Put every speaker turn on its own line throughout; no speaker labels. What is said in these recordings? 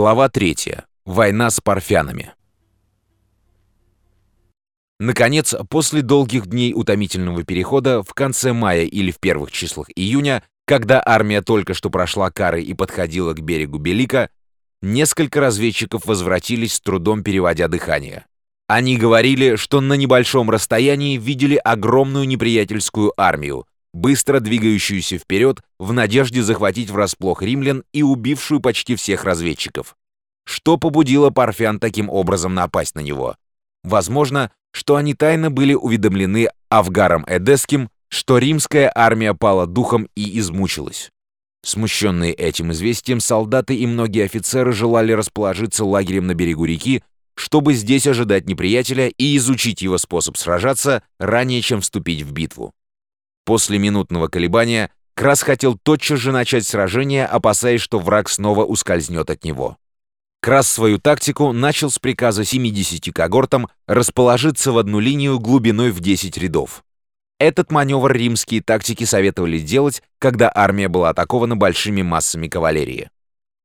Глава 3. Война с парфянами. Наконец, после долгих дней утомительного перехода, в конце мая или в первых числах июня, когда армия только что прошла Кары и подходила к берегу Белика, несколько разведчиков возвратились с трудом переводя дыхание. Они говорили, что на небольшом расстоянии видели огромную неприятельскую армию, быстро двигающуюся вперед в надежде захватить врасплох римлян и убившую почти всех разведчиков. Что побудило Парфян таким образом напасть на него? Возможно, что они тайно были уведомлены Авгаром Эдесским, что римская армия пала духом и измучилась. Смущенные этим известием, солдаты и многие офицеры желали расположиться лагерем на берегу реки, чтобы здесь ожидать неприятеля и изучить его способ сражаться ранее, чем вступить в битву. После минутного колебания Крас хотел тотчас же начать сражение, опасаясь, что враг снова ускользнет от него. Крас свою тактику начал с приказа 70 когортам расположиться в одну линию глубиной в 10 рядов. Этот маневр римские тактики советовали делать, когда армия была атакована большими массами кавалерии.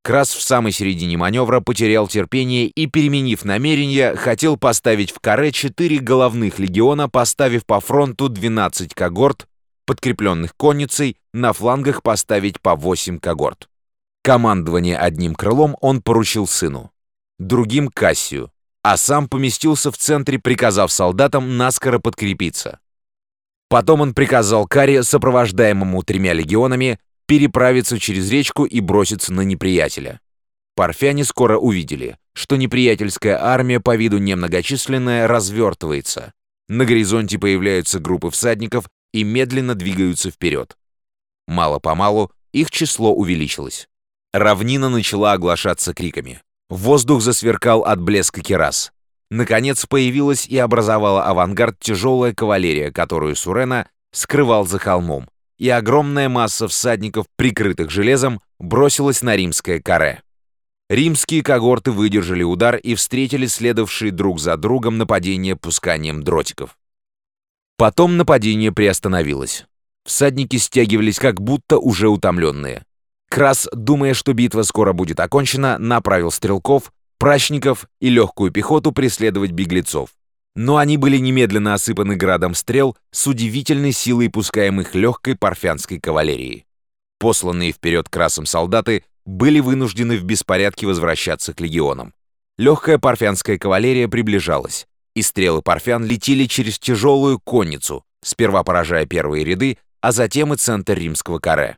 Крас в самой середине маневра потерял терпение и, переменив намерение, хотел поставить в каре 4 головных легиона, поставив по фронту 12 когорт подкрепленных конницей, на флангах поставить по 8 когорт. Командование одним крылом он поручил сыну, другим — Кассию, а сам поместился в центре, приказав солдатам наскоро подкрепиться. Потом он приказал Каре, сопровождаемому тремя легионами, переправиться через речку и броситься на неприятеля. Парфяне скоро увидели, что неприятельская армия по виду немногочисленная развертывается. На горизонте появляются группы всадников и медленно двигаются вперед. Мало-помалу их число увеличилось. Равнина начала оглашаться криками. Воздух засверкал от блеска керас. Наконец появилась и образовала авангард тяжелая кавалерия, которую Сурена скрывал за холмом, и огромная масса всадников, прикрытых железом, бросилась на римское каре. Римские когорты выдержали удар и встретили следовавшие друг за другом нападение пусканием дротиков. Потом нападение приостановилось. Всадники стягивались как будто уже утомленные. Крас, думая, что битва скоро будет окончена, направил стрелков, прачников и легкую пехоту преследовать беглецов. Но они были немедленно осыпаны градом стрел с удивительной силой пускаемых легкой парфянской кавалерией. Посланные вперед красом солдаты были вынуждены в беспорядке возвращаться к легионам. Легкая парфянская кавалерия приближалась и стрелы парфян летели через тяжелую конницу, сперва поражая первые ряды, а затем и центр римского каре.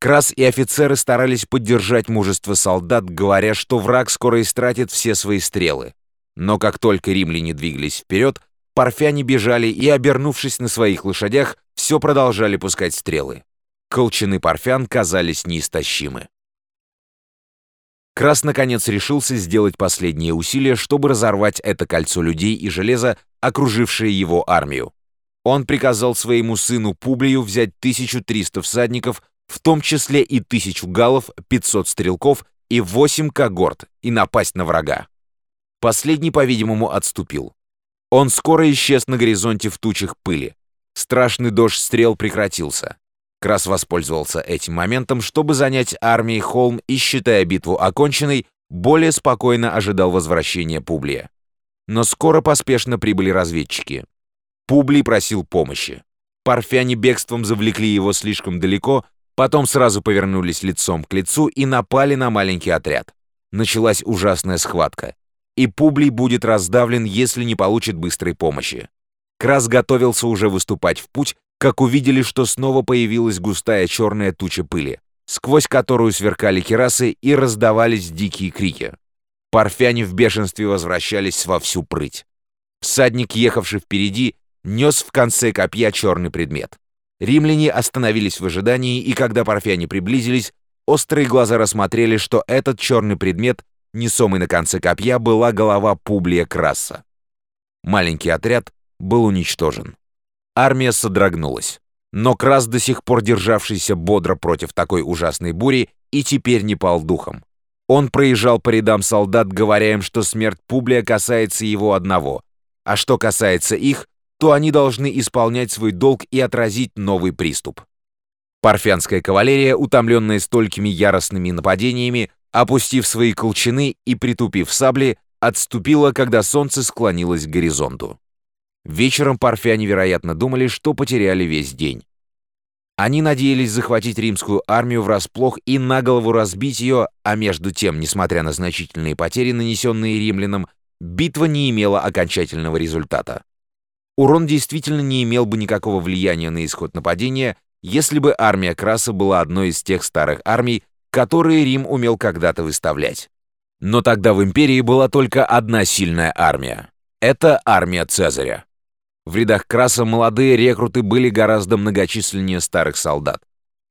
Крас и офицеры старались поддержать мужество солдат, говоря, что враг скоро истратит все свои стрелы. Но как только римляне двигались вперед, парфяне бежали и, обернувшись на своих лошадях, все продолжали пускать стрелы. Колчаны парфян казались неистощимы. Крас наконец решился сделать последние усилия, чтобы разорвать это кольцо людей и железа, окружившее его армию. Он приказал своему сыну Публию взять 1300 всадников, в том числе и 1000 галлов, 500 стрелков и 8 когорт, и напасть на врага. Последний, по-видимому, отступил. Он скоро исчез на горизонте в тучах пыли. Страшный дождь стрел прекратился. Крас воспользовался этим моментом, чтобы занять армией холм и, считая битву оконченной, более спокойно ожидал возвращения Публия. Но скоро поспешно прибыли разведчики. Публий просил помощи. Парфяне бегством завлекли его слишком далеко, потом сразу повернулись лицом к лицу и напали на маленький отряд. Началась ужасная схватка. И Публий будет раздавлен, если не получит быстрой помощи. Крас готовился уже выступать в путь, как увидели, что снова появилась густая черная туча пыли, сквозь которую сверкали керасы и раздавались дикие крики. Парфяне в бешенстве возвращались во всю прыть. Всадник, ехавший впереди, нес в конце копья черный предмет. Римляне остановились в ожидании, и когда парфяне приблизились, острые глаза рассмотрели, что этот черный предмет, несомый на конце копья, была голова Публия Краса. Маленький отряд был уничтожен. Армия содрогнулась. Но Крас, до сих пор державшийся бодро против такой ужасной бури, и теперь не пал духом. Он проезжал по рядам солдат, говоря им, что смерть Публия касается его одного, а что касается их, то они должны исполнять свой долг и отразить новый приступ. Парфянская кавалерия, утомленная столькими яростными нападениями, опустив свои колчаны и притупив сабли, отступила, когда солнце склонилось к горизонту. Вечером парфяне, вероятно, думали, что потеряли весь день. Они надеялись захватить римскую армию врасплох и на голову разбить ее, а между тем, несмотря на значительные потери, нанесенные римлянам, битва не имела окончательного результата. Урон действительно не имел бы никакого влияния на исход нападения, если бы армия Краса была одной из тех старых армий, которые Рим умел когда-то выставлять. Но тогда в империи была только одна сильная армия. Это армия Цезаря. В рядах Краса молодые рекруты были гораздо многочисленнее старых солдат.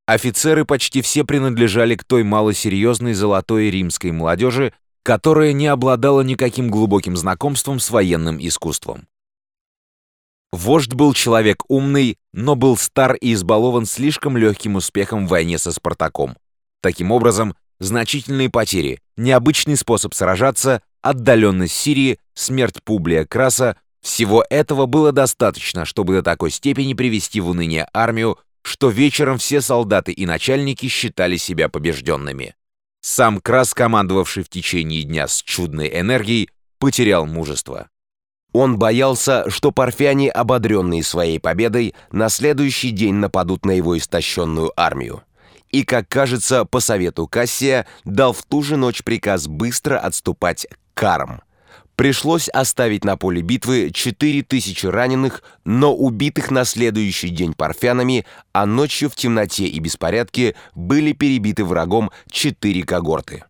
Офицеры почти все принадлежали к той малосерьезной золотой римской молодежи, которая не обладала никаким глубоким знакомством с военным искусством. Вождь был человек умный, но был стар и избалован слишком легким успехом в войне со Спартаком. Таким образом, значительные потери, необычный способ сражаться, отдаленность Сирии, смерть Публия Краса – всего этого было достаточно, чтобы до такой степени привести в уныние армию, что вечером все солдаты и начальники считали себя побежденными. Сам Крас, командовавший в течение дня с чудной энергией, потерял мужество. Он боялся, что парфяне, ободренные своей победой, на следующий день нападут на его истощенную армию и, как кажется, по совету Кассия, дал в ту же ночь приказ быстро отступать к Карам. Пришлось оставить на поле битвы 4000 раненых, но убитых на следующий день парфянами, а ночью в темноте и беспорядке были перебиты врагом 4 когорты.